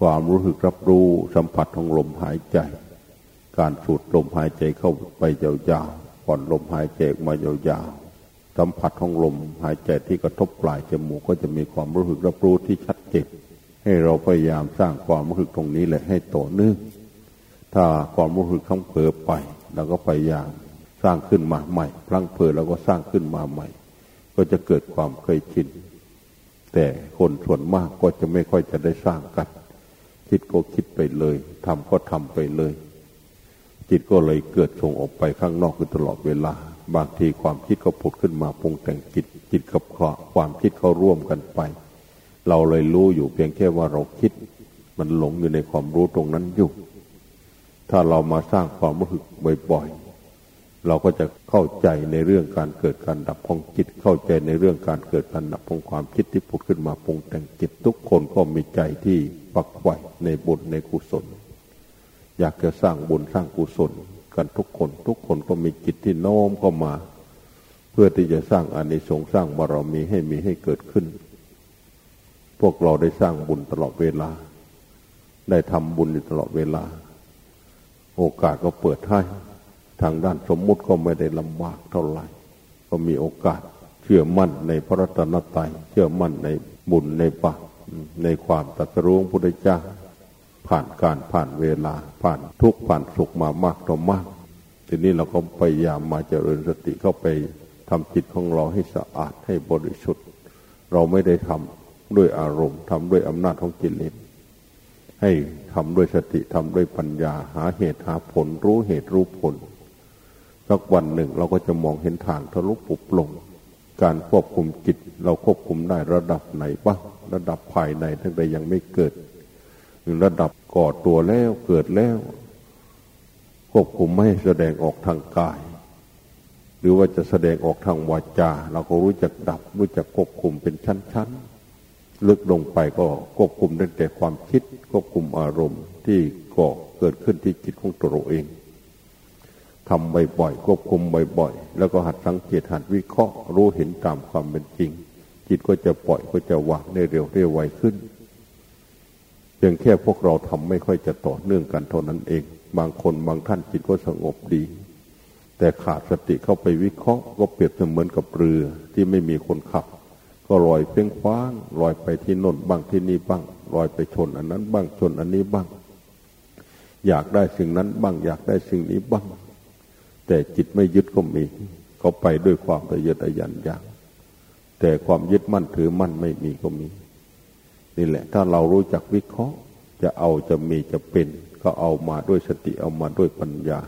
ความรู้สึกรับรู้สัมผัสของลมหายใจ การสูดลมหายใจเข้าไปยาวๆผ่อนลมหายใจมายาวๆสัมผัสของลมหายใจที่กระทบปลายจมูกก็จะมีความรู้สึกรับรู้ที่ชัดเจนให้เราพยายามสร้างความรู้สึกตรงนี้แหละให้ต่อเนื่องถ้าความรู้สึกทั้งเผลอไปเราก็พยายามสร้างขึ้นมาใหม่พลังเผลอเราก็สร้างขึ้นมาใหม่ ก็จะเกิดความเคยชินแต่คนส่วนมากก็จะไม่ค่อยจะได้สร้างกัน คิดก็คิดไปเลยทำก็ทำไปเลย จิตก็เลยเกิดส่งออกไปข้างนอกคือตลอดเวลา บางทีความคิดก็ผุดขึ้นมาปรุงแต่งจิต จิตกับความคิดเขาร่วมกันไป เราเลยรู้อยู่เพียงแค่ว่าเราคิด มันหลงอยู่ในความรู้ตรงนั้นอยู่ ถ้าเรามาสร้างความรู้สึกบ่อย เราก็จะเข้าใจในเรื่องการเกิดการดับของจิต เข้าใจในเรื่องการเกิดการดับของความคิดที่ผุดขึ้นมาปรุงแต่งจิตทุกคนก็มีใจที่ปักไว้ในบุญในกุศล อยากจะสร้างบุญสร้างกุศล กันทุกคนทุกคนก็มีจิตที่โน้มเข้ามา เพื่อที่จะสร้างอานิสงส์สร้างบารมีให้มีให้เกิดขึ้น พวกเราได้สร้างบุญตลอดเวลา ได้ทำบุญตลอดเวลา โอกาสก็เปิดให้ ทางด้านสมมุติก็ไม่ได้ลำบากเท่าไหร่ ก็มีโอกาสเชื่อมั่นในพระรัตนตรัยเชื่อมั่นในบุญในปากในความตรัสรู้พุทธเจ้า ผ่านการผ่านเวลา ผ่านทุกผ่านสุขมามากต่อมาก ทีนี้เราก็พยายามมาเจริญสติเข้าไปทำจิตของเราให้สะอาดให้บริสุทธิ์ เราไม่ได้ทำด้วยอารมณ์ทำด้วยอำนาจของกิเลสให้ทำด้วยสติทำด้วยปัญญา หาเหตุหาผลรู้เหตุรู้ผล สักวันหนึ่งเราก็จะมองเห็นทางทะลุปุบลง การควบคุมจิตเราควบคุมได้ระดับไหนบ้างระดับภายในทั้งใดยังไม่เกิดหรือระดับก่อตัวแล้วเกิดแล้ว ควบคุมไม่แสดงออกทางกาย หรือว่าจะแสดงออกทางวาจา เราก็รู้จักดับรู้จักควบคุมเป็นชั้นๆลึกลงไปก็ควบคุมได้แต่ความคิดควบคุมอารมณ์ที่ก่อเกิดขึ้นที่จิตของตัวเราเอง ทำบ่อยๆควบคุมบ่อยๆแล้วก็หัดสังเกตหัดวิเคราะห์รู้เห็นตามความเป็นจริง จิตก็จะปล่อยก็จะวางได้เร็วได้ไวขึ้นเพียงแค่พวกเราทำไม่ค่อยจะต่อเนื่องกันเท่านั้นเอง บางคนบางท่านจิตก็สงบดี แต่ขาดสติเข้าไปวิเคราะห์ ก็เปรียบเสมือนกับเรือที่ไม่มีคนขับ ก็ลอยเพ่งคว้างลอยไปที่นนบ้างที่นี่บ้างลอยไปชนอันนั้นบ้างชนอันนี้บ้าง อยากได้สิ่งนั้นบ้างอยากได้สิ่งนี้บ้าง แต่จิตไม่ยึดก็มี เขาไปด้วยความทะเยอทะยานอย่าง แต่ความยึดมั่นถือมั่นไม่มีก็มี นี่แหละ ถ้าเรารู้จักวิเคราะห์ จะเอาจะมีจะเป็น ก็เอามาด้วยสติเอามาด้วยปัญญา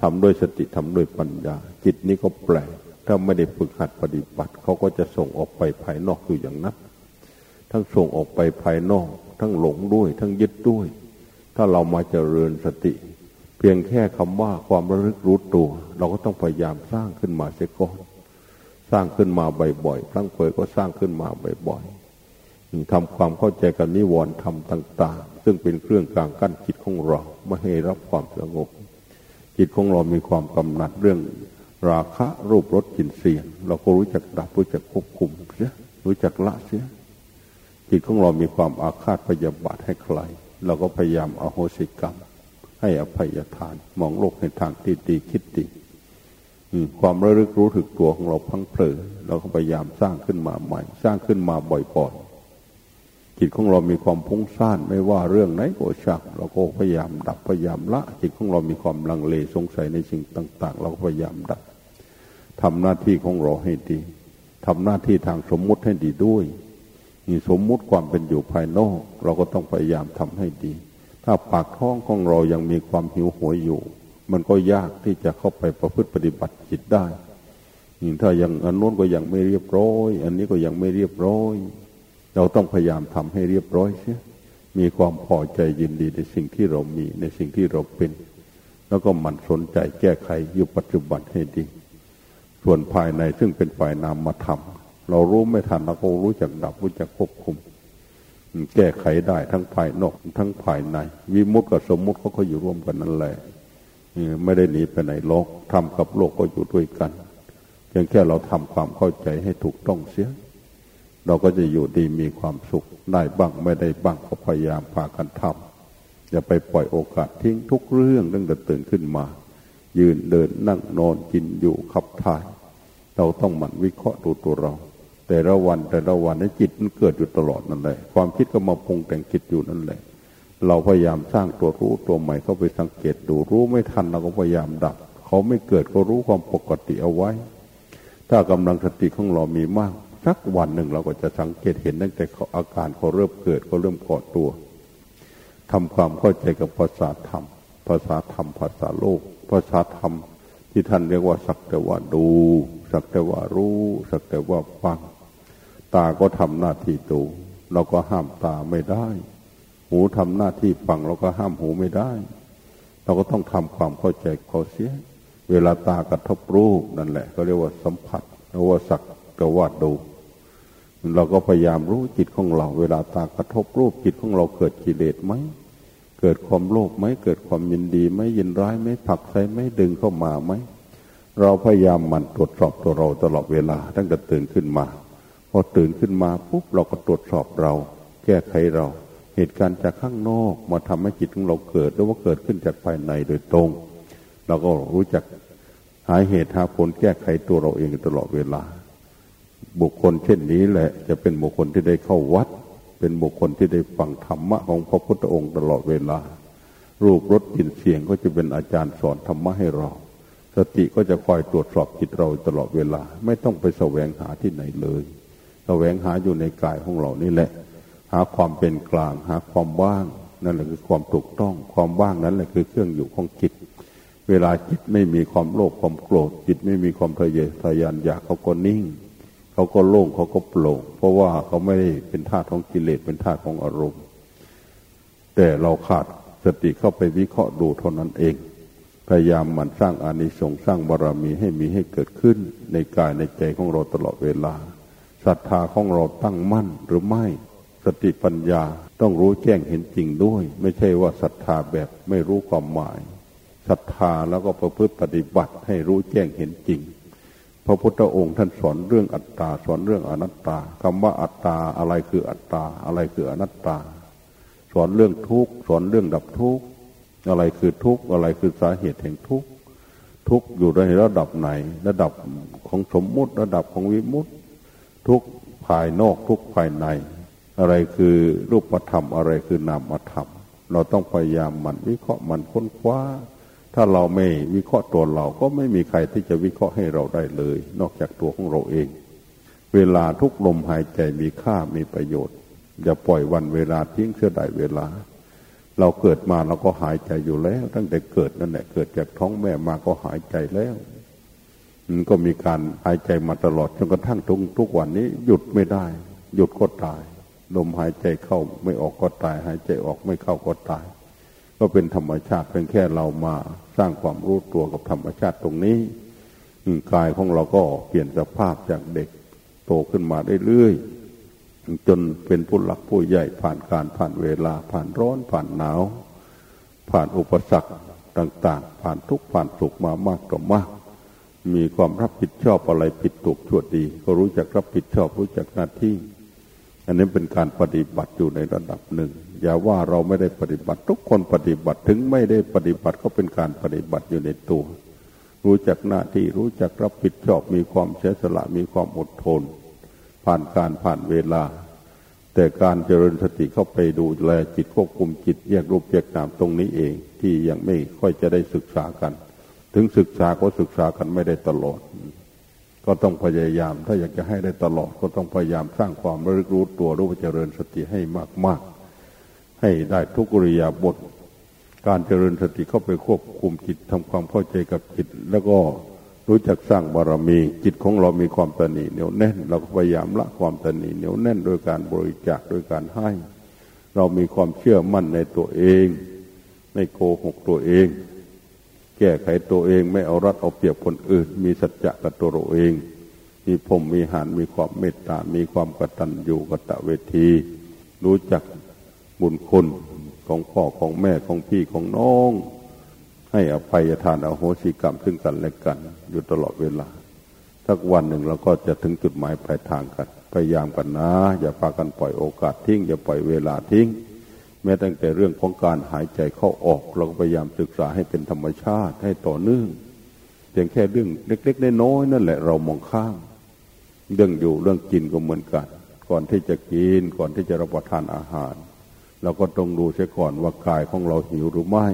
ทำด้วยสติทำด้วยปัญญา จิตนี้ก็แปลกถ้าไม่ได้ฝึกหัดปฏิบัติ เขาก็จะส่งออกไปภายนอกอยู่อย่างนั้นทั้งส่งออกไปภายนอก ทั้งหลงด้วย ทั้งยึดด้วย ถ้าเรามาเจริญสติ พียงแค่คำว่าความระลึกรู้ตัว เราก็ต้องพยายามสร้างขึ้นมาเสียก่อนสร้างขึ้นมาบ่อยๆครั้งเผยก็สร้างขึ้นมาบ่อยๆทำความเข้าใจกับนิวรณ์ธรรมต่าง ๆ ซึ่งเป็นเครื่องกลางกั้นจิตของเราไม่ให้รับความสงบจิตของเรามีความกำหนัดเรื่อง ราคะรูปรสกลิ่นเสียง เราก็รู้จักดับรู้จักควบคุมเสียรู้จักละเสียจิตของเรามีความอาฆาตพยาบาทให้ใครเราก็พยายามอโหสิกรรม ให้อภัยทาน มองโลกในทางที่ดีคิดดีความระลึกรู้ถึกตัวของเราพังเผลอเราก็พยายามสร้างขึ้นมาใหม่ สร้างขึ้นมาบ่อยๆจิตของเรามีความพุ่งซ่านไม่ว่าเรื่องไหนก็ช่างเราก็พยายามดับพยายามละ จิตของเรามีความลังเลสงสัยในสิ่งต่าง ๆ เราก็พยายามดับทำหน้าที่ของเราให้ดีทำหน้าที่ทางสมมุติให้ดีด้วยมีสมมุติความเป็นอยู่ภายนอก เราก็ต้องพยายามทำให้ดี ถ้าปากท้องของเรายังมีความหิวโหยอยู่ มันก็ยากที่จะเข้าไปประพฤติปฏิบัติจิตได้ยิ่งถ้ายังอันโน้นก็ยังไม่เรียบร้อย อันนี้ก็ยังไม่เรียบร้อย เราต้องพยายามทำให้เรียบร้อยเสียมีความพอใจยินดีในสิ่งที่เรามีในสิ่งที่เราเป็น แล้วก็มันสนใจแก้ไขอยู่ปัจจุบันให้ดี ส่วนภายในซึ่งเป็นฝ่ายนามธรรมเรารู้ไม่ทันเราก็รู้จักดับรู้จักควบคุม แก้ไขได้ทั้งภายนอกทั้งภายใน วิมุตติกับสมมุติเขาก็อยู่ร่วมกันนั่นแหละไม่ได้หนีไปไหนโลกทำกับโลกก็อยู่ด้วยกันเพียงแค่เราทำความเข้าใจให้ถูกต้องเสีย เราก็จะอยู่ดีมีความสุขได้บ้างไม่ได้บ้างก็พยายามพากันทำอย่าไปปล่อยโอกาสทิ้งทุกเรื่องตั้งแต่ตื่นขึ้นมา ยืนเดินนั่งนอนกินอยู่ขับถ่าย เราต้องหมั่นวิเคราะห์ดูตัวเรา แต่ละวันแต่ละวันนี้จิตมันเกิดอยู่ตลอดนั่นแหละความคิดก็มาปรุงแต่งคิดอยู่นั่นแหละ เราพยายามสร้างตัวรู้ตัวใหม่เข้าไปสังเกตดูรู้ไม่ทันเราก็พยายามดับ เขาไม่เกิดก็รู้ความปกติเอาไว้ ถ้ากำลังสติของเรามีมากสักวันหนึ่งเราก็จะสังเกตเห็นตั้งแต่อาการเขาเริ่มเกิดเขาเริ่มก่อตัวทำความเข้าใจกับภาษาธรรม ภาษาธรรม ภาษาโลก ภาษาธรรม ที่ท่านเรียกว่าสักแต่ว่าดู สักแต่ว่ารู้ สักแต่ว่าฟัง ตาก็ทำหน้าที่ดูเราก็ห้ามตาไม่ได้ หูทำหน้าที่ฟังเราก็ห้ามหูไม่ได้ เราก็ต้องทำความเข้าใจเขาเสีย เวลาตากระทบรูปนั่นแหละก็เรียกว่าสัมผัสเรียกว่าสักแต่ว่าดู เราก็พยายามรู้จิตของเรา เวลาตากระทบรูปจิตของเราเกิดกิเลสไหมเกิดความโลภไหมเกิดความยินดีไหมยินร้ายไหมผักใส่ไหมดึงเข้ามาไหมเราพยายามมันตรวจสอบตัวเราตลอดเวลาตั้งแต่ตื่นขึ้นมา อตื่นขึ้นมาปุ๊บเราก็ตรวจสอบเรา แก้ไขเรา เหตุการณ์จากข้างนอกมาทำให้จิตของเราเกิดหรือว่าเกิดขึ้นจากภายในโดยตรง เราก็รู้จักหาเหตุหาผลแก้ไขตัวเราเองตลอดเวลา บุคคลเช่นนี้แหละ จะเป็นบุคคลที่ได้เข้าวัด เป็นบุคคลที่ได้ฟังธรรมะของพระพุทธองค์ตลอดเวลา รูปรสกลิ่นเสียงก็จะเป็นอาจารย์สอนธรรมะให้เรา สติก็จะคอยตรวจสอบจิตเราตลอดเวลา ไม่ต้องไปแสวงหาที่ไหนเลย แสวงหาอยู่ในกายของเรานี่แหละ หาความเป็นกลาง หาความว่าง นั่นแหละคือความถูกต้อง ความว่างนั้นแหละคือเครื่องอยู่ของจิต เวลาจิตไม่มีความโลภความโกรธ จิตไม่มีความทะเยอทะยานอยากเขาก็นิ่ง เขาก็โล่งเขาก็โปร่ง เพราะว่าเขาไม่ได้เป็นธาตุของกิเลสเป็นธาตุของอารมณ์ แต่เราขาดสติเข้าไปวิเคราะห์ดูเท่านั้นเองพยายามหมั่นสร้างอานิสงส์สร้างบารรมีให้มีให้เกิดขึ้นในกายในใจของเราตลอดเวลา ศรัทธาของเราตั้งมั่นหรือไม่ สติปัญญาต้องรู้แจ้งเห็นจริงด้วย ไม่ใช่ว่าศรัทธาแบบไม่รู้ความหมายศรัทธาแล้วก็ประพฤติปฏิบัติให้รู้แจ้งเห็นจริง พระพุทธองค์ท่านสอนเรื่องอัตตาสอนเรื่องอนัตตาคำว่าอัตตาอะไรคืออัตตาอะไรคืออนัตตา สอนเรื่องทุกข์สอนเรื่องดับทุกข์อะไรคือทุกข์อะไรคือสาเหตุแห่งทุกข์ทุกข์อยู่ในระดับไหน ระดับของสมมุติระดับของวิมุติ ทุกภายนอกทุกภายใน อะไรคือรูปธรรม อะไรคือนามธรรม เราต้องพยายามมันวิเคราะห์มันค้นคว้า ถ้าเราไม่วิเคราะห์ตัวเราก็ไม่มีใครที่จะวิเคราะห์ให้เราได้เลย นอกจากตัวของเราเอง เวลาทุกลมหายใจมีค่ามีประโยชน์ อย่าปล่อยวันเวลาทิ้งเสียดายเวลา เราเกิดมาเราก็หายใจอยู่แล้ว ตั้งแต่เกิดนั่นแหละเกิดจากท้องแม่มาก็หายใจแล้ว มันก็มีการหายใจมาตลอดจนกระทั่งทุกทุกวันนี้ หยุดไม่ได้ หยุดก็ตาย ลมหายใจเข้าไม่ออกก็ตาย หายใจออกไม่เข้าก็ตาย ก็เป็นธรรมชาติเพียงแค่เรามาสร้างความรู้ตัวกับธรรมชาติตรงนี้กายของเราก็เปลี่ยนสภาพจากเด็กโตขึ้นมาเรื่อยๆจนเป็นผู้หลักผู้ใหญ่ผ่านการผ่านเวลาผ่านร้อนผ่านหนาว ผ่านอุปสรรคต่าง ๆ ผ่านทุกผ่านสุขมามากต่อมาก มีความรับผิดชอบอะไรผิดถูกชั่วดี ก็รู้จักรับผิดชอบรู้จักหน้าที่ อันนี้เป็นการปฏิบัติอยู่ในระดับหนึ่ง อย่าว่าเราไม่ได้ปฏิบัติทุกคนปฏิบัติถึงไม่ได้ปฏิบัติก็เป็นการปฏิบัติอยู่ในตัว รู้จักหน้าที่รู้จักรับผิดชอบมีความเสียสละมีความอดทน ผ่านการผ่านเวลา แต่การเจริญสติเข้าไปดูแลจิตควบคุมจิตแยกรูปแยกนามตรงนี้เองที่ยังไม่ค่อยจะได้ศึกษากัน ถึงศึกษาก็ศึกษากันไม่ได้ตลอด ก็ต้องพยายาม ถ้าอยากจะให้ได้ตลอด ก็ต้องพยายามสร้างความระลึกรู้ตัวรู้เจริญสติให้มาก ๆ ให้ได้ทุกริยาบท การเจริญสติเข้าไปควบคุมจิตทำความเข้าใจกับจิต แล้วก็รู้จักสร้างบารมีจิตของเรามีความตนีเหนียวแน่น เราก็พยายามละความตนีเหนียวแน่นโดยการบริจาคโดยการให้ เรามีความเชื่อมั่นในตัวเอง ไม่โกหกตัวเอง ก้ไขตัวเอง ไม่เอารัดเอาเปรียบคนอื่น มีสัจจะกับตัวเราเอง มีผมมีหานมีความเมตตา มีความกตัญญูกตเวที รู้จักบุญคุณของพ่อของแม่ของพี่ของน้อง ให้อภัยทานอโหสิกรรมซึ่งกันและกัน อยู่ตลอดเวลา สักวันหนึ่งเราก็จะถึงจุดหมายปลายทางกันพพยายามกันนะ อย่าพากันปล่อยโอกาสทิ้ง อย่าปล่อยเวลาทิ้ง แม้ตั้งแต่เรื่องของการหายใจเข้าออก เราก็พยายามศึกษาให้เป็นธรรมชาติให้ต่อเนื่องเพียงแค่เรื่องเล็กๆน้อยๆนั่นแหละเรามองข้ามเรื่องอยู่เรื่องกินก็เหมือนกัน ก่อนที่จะกินก่อนที่จะรับประทานอาหาร เราก็ต้องดูเสียก่อนว่ากายของเราหิวหรือไม่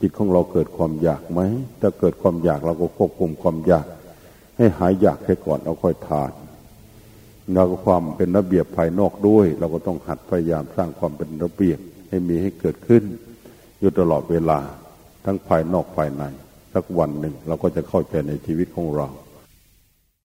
จิตของเราเกิดความอยากไหมถ้าเกิดความอยากเราก็ควบคุมความอยาก ให้หายอยากเสียก่อนเอาค่อยทานเราก็ความเป็นระเบียบภายนอกด้วย เราก็ต้องหัดพยายามสร้างความเป็นระเบียบ ให้มีให้เกิดขึ้น อยู่ตลอดเวลาทั้งภายนอกภายใน สักวันหนึ่งเราก็จะเข้าใจในชีวิตของเรา